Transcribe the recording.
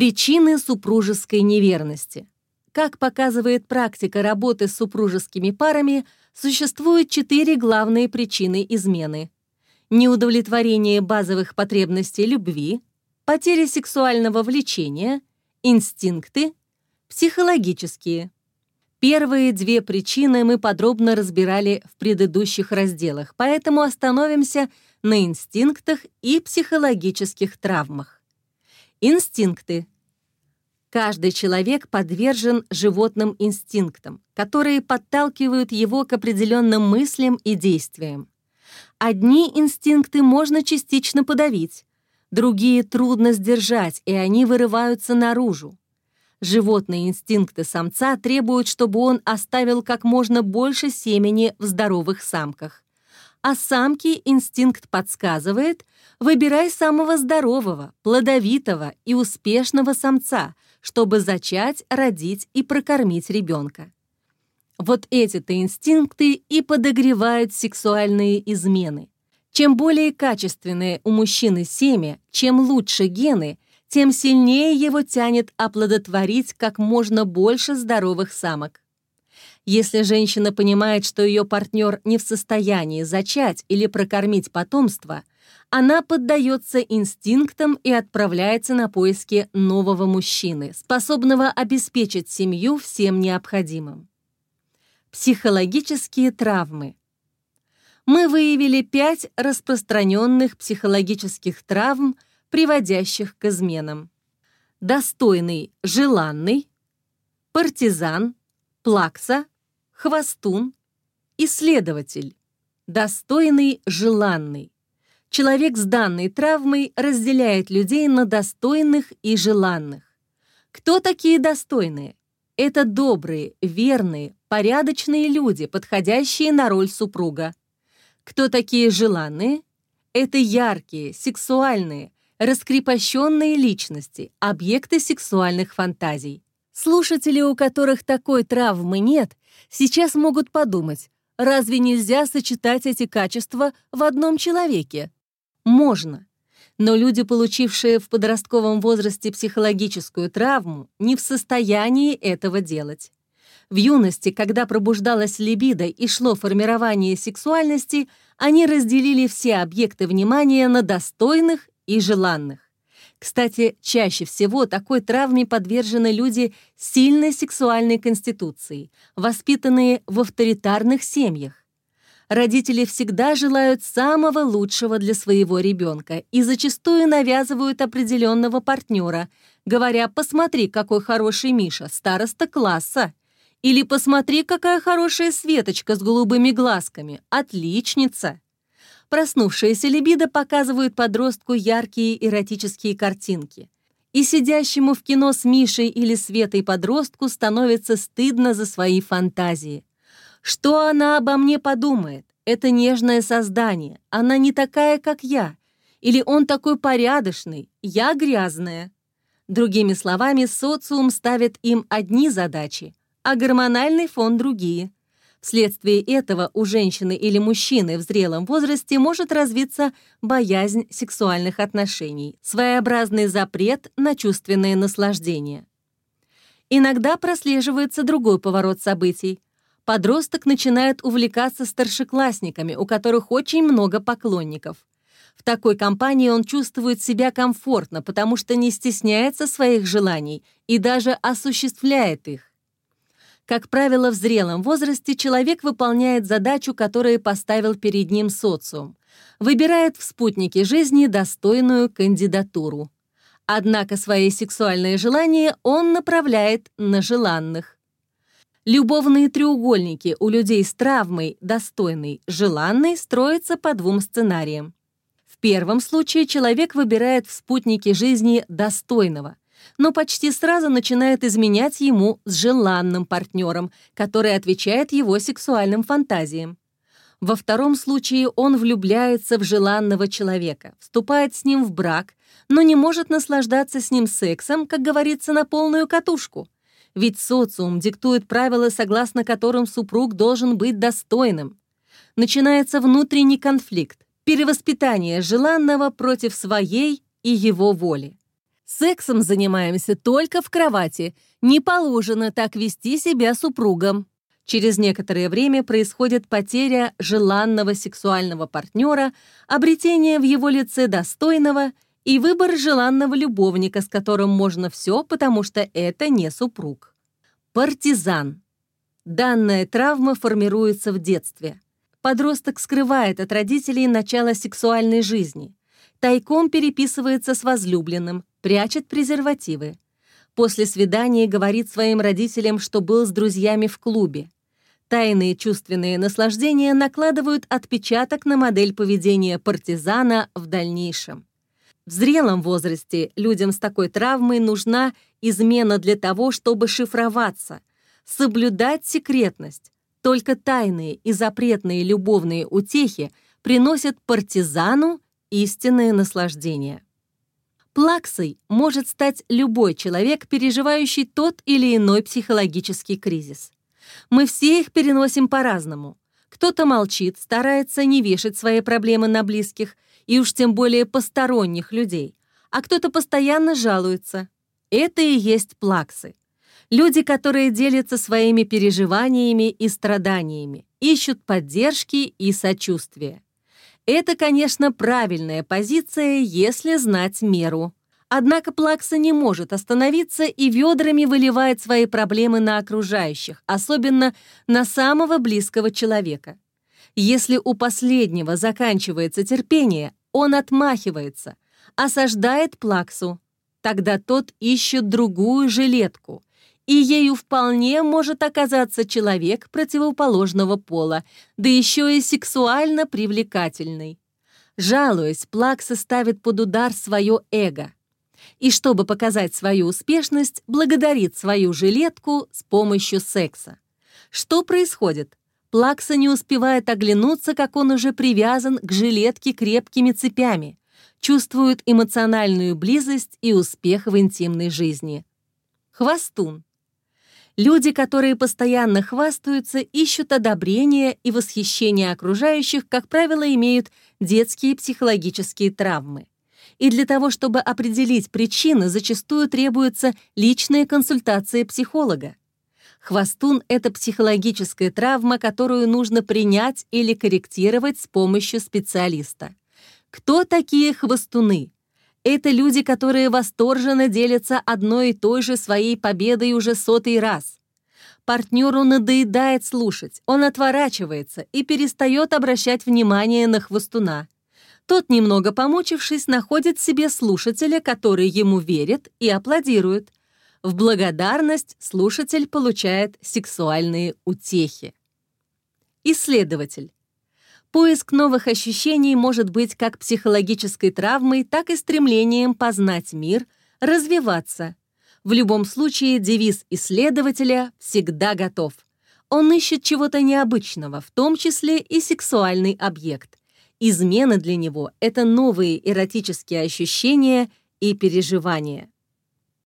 Причины супружеской неверности. Как показывает практика работы с супружескими парами, существуют четыре главные причины измены. Неудовлетворение базовых потребностей любви, потеря сексуального влечения, инстинкты, психологические. Первые две причины мы подробно разбирали в предыдущих разделах, поэтому остановимся на инстинктах и психологических травмах. Инстинкты. Каждый человек подвержен животным инстинктам, которые подталкивают его к определенным мыслям и действиям. Одни инстинкты можно частично подавить, другие трудно сдержать, и они вырываются наружу. Животные инстинкты самца требуют, чтобы он оставил как можно больше семени в здоровых самках. А самке инстинкт подсказывает, выбирай самого здорового, плодовитого и успешного самца, чтобы зачать, родить и прокормить ребенка. Вот эти-то инстинкты и подогревают сексуальные измены. Чем более качественное у мужчины семя, чем лучше гены – тем сильнее его тянет оплодотворить как можно больше здоровых самок. Если женщина понимает, что ее партнер не в состоянии зачать или прокормить потомство, она поддается инстинктам и отправляется на поиски нового мужчины, способного обеспечить семью всем необходимым. Психологические травмы. Мы выявили пять распространенных психологических травм – приводящих к изменам. Достойный, желанный, партизан, плакса, хвостун, исследователь. Достойный, желанный. Человек с данной травмой разделяет людей на достойных и желанных. Кто такие достойные? Это добрые, верные, порядочные люди, подходящие на роль супруга. Кто такие желанные? Это яркие, сексуальные, раскрепощенные личности, объекты сексуальных фантазий. Слушатели, у которых такой травмы нет, сейчас могут подумать, разве нельзя сочетать эти качества в одном человеке? Можно. Но люди, получившие в подростковом возрасте психологическую травму, не в состоянии этого делать. В юности, когда пробуждалась либидо и шло формирование сексуальности, они разделили все объекты внимания на достойных и желанных. Кстати, чаще всего такой травме подвержены люди с сильной сексуальной конституцией, воспитанные в авторитарных семьях. Родители всегда желают самого лучшего для своего ребенка и зачастую навязывают определенного партнера, говоря «посмотри, какой хороший Миша, староста класса», или «посмотри, какая хорошая Светочка с голубыми глазками, отличница». Проснувшаяся либидо показывает подростку яркие эротические картинки. И сидящему в кино с Мишей или Светой подростку становится стыдно за свои фантазии. Что она обо мне подумает? Это нежное создание. Она не такая, как я. Или он такой порядочный, я грязная. Другими словами, социум ставит им одни задачи, а гормональный фон другие – Вследствие этого у женщины или мужчины в зрелом возрасте может развиться боязнь сексуальных отношений, своеобразный запрет на чувственное наслаждение. Иногда прослеживается другой поворот событий. Подросток начинает увлекаться старшеклассниками, у которых очень много поклонников. В такой компании он чувствует себя комфортно, потому что не стесняется своих желаний и даже осуществляет их. Как правило, в зрелом возрасте человек выполняет задачу, которую поставил перед ним социум. Выбирает в спутнике жизни достойную кандидатуру. Однако свои сексуальные желания он направляет на желанных. Любовные треугольники у людей с травмой достойный, желанный строятся по двум сценариям. В первом случае человек выбирает в спутнике жизни достойного, но почти сразу начинает изменять ему с желанным партнером, который отвечает его сексуальным фантазиям. Во втором случае он влюбляется в желанного человека, вступает с ним в брак, но не может наслаждаться с ним сексом, как говорится, на полную катушку. Ведь социум диктует правила, согласно которым супруг должен быть достойным. Начинается внутренний конфликт, перевоспитание желанного против своей и его воли. Сексом занимаемся только в кровати. Не положено так вести себя супругом. Через некоторое время происходит потеря желанного сексуального партнера, обретение в его лице достойного и выбор желанного любовника, с которым можно все, потому что это не супруг. Партизан. Данная травма формируется в детстве. Подросток скрывает от родителей начало сексуальной жизни. Тайком переписывается с возлюбленным, прячет презервативы. После свидания говорит своим родителям, что был с друзьями в клубе. Тайные чувственные наслаждения накладывают отпечаток на модель поведения партизана в дальнейшем. В зрелом возрасте людям с такой травмой нужна измена для того, чтобы шифроваться, соблюдать секретность. Только тайные и запретные любовные утехи приносят партизану истинное наслаждение. Плаксой может стать любой человек, переживающий тот или иной психологический кризис. Мы все их переносим по-разному. Кто-то молчит, старается не вешать свои проблемы на близких, и уж тем более посторонних людей, а кто-то постоянно жалуется. Это и есть плаксы. Люди, которые делятся своими переживаниями и страданиями, ищут поддержки и сочувствия. Это, конечно, правильная позиция, если знать меру. Однако Плакса не может остановиться и ведрами выливает свои проблемы на окружающих, особенно на самого близкого человека. Если у последнего заканчивается терпение, он отмахивается, осаждает Плаксу. Тогда тот ищет другую жилетку, и ею вполне может оказаться человек противоположного пола, да еще и сексуально привлекательный. Жалуясь, Плакса ставит под удар свое эго. И чтобы показать свою успешность, благодарит свою жилетку с помощью секса. Что происходит? Плакса не успевает оглянуться, как он уже привязан к жилетке крепкими цепями, чувствует эмоциональную близость и успех в интимной жизни. Хвостун. Люди, которые постоянно хвастаются, ищут одобрения и восхищения окружающих, как правило, имеют детские психологические травмы. И для того, чтобы определить причины, зачастую требуется личная консультация психолога. Хвостун — это психологическая травма, которую нужно принять или корректировать с помощью специалиста. Кто такие хвостуны? Это люди, которые восторженно делятся одной и той же своей победой уже сотый раз. Партнеру надоедает слушать, он отворачивается и перестает обращать внимание на хвостуна. Тот, немного помучившись, находит себе слушателя, который ему верит и аплодирует. В благодарность слушатель получает сексуальные утехи. Исследователь. Поиск новых ощущений может быть как психологической травмой, так и стремлением познать мир, развиваться. В любом случае девиз исследователя всегда готов. Он ищет чего-то необычного, в том числе и сексуальный объект. Измена для него — это новые эротические ощущения и переживания.